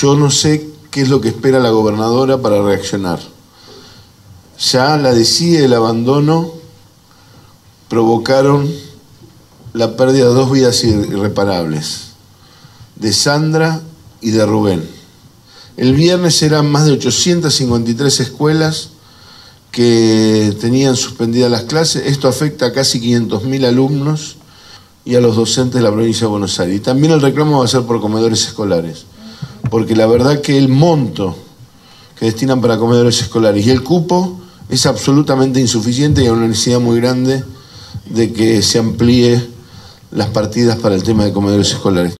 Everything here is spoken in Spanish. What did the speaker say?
yo no sé qué es lo que espera la gobernadora para reaccionar. Ya la decide el abandono provocaron la pérdida de dos vidas irreparables, de Sandra y de Rubén. El viernes eran más de 853 escuelas que tenían suspendidas las clases. Esto afecta a casi 500.000 alumnos y a los docentes de la provincia de Buenos Aires. Y también el reclamo va a ser por comedores escolares, porque la verdad que el monto que destinan para comedores escolares y el cupo es absolutamente insuficiente y hay una necesidad muy grande de que se amplíe las partidas para el tema de comedores escolares.